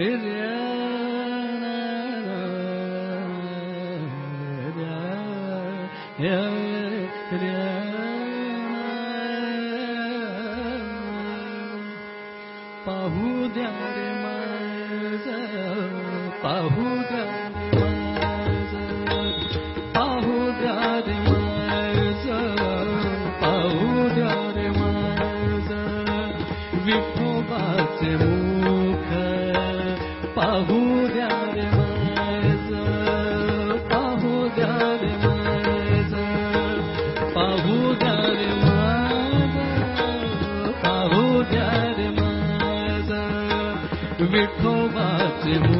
إذ يا إذ يا में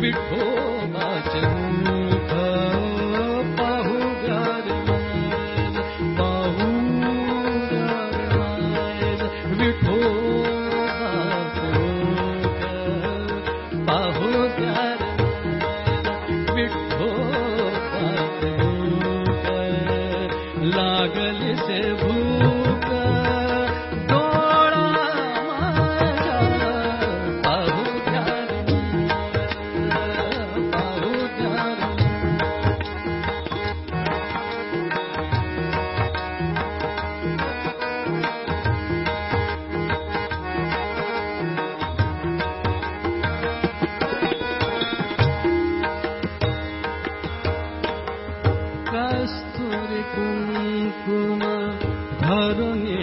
விட்டோ কস্তুরি কুমকুমা ধরণী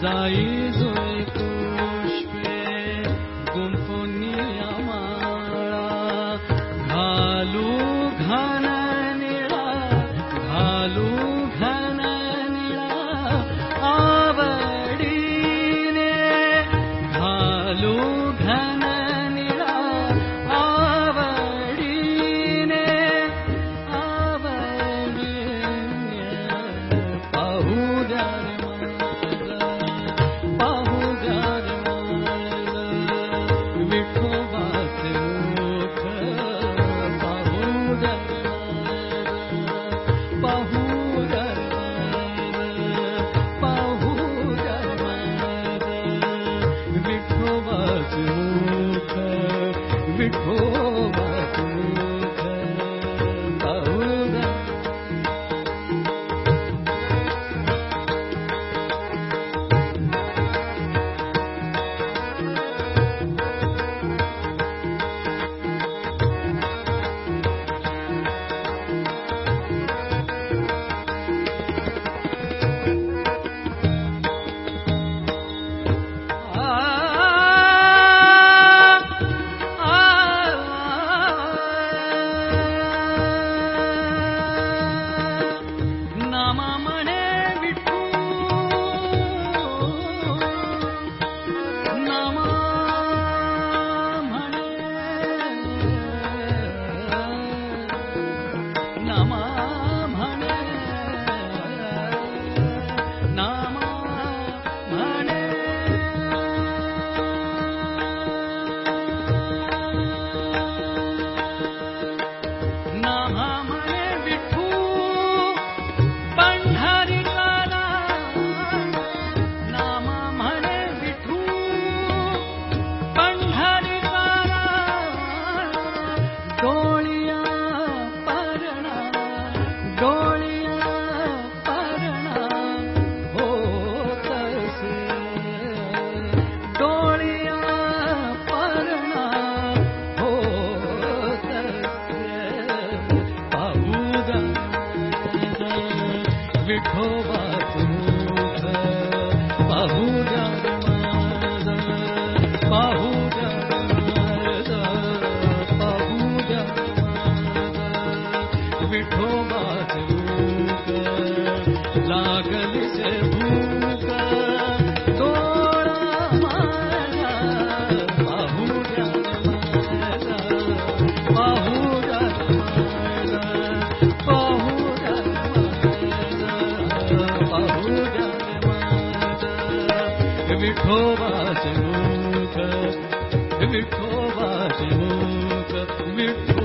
Zaizu Oh. Myth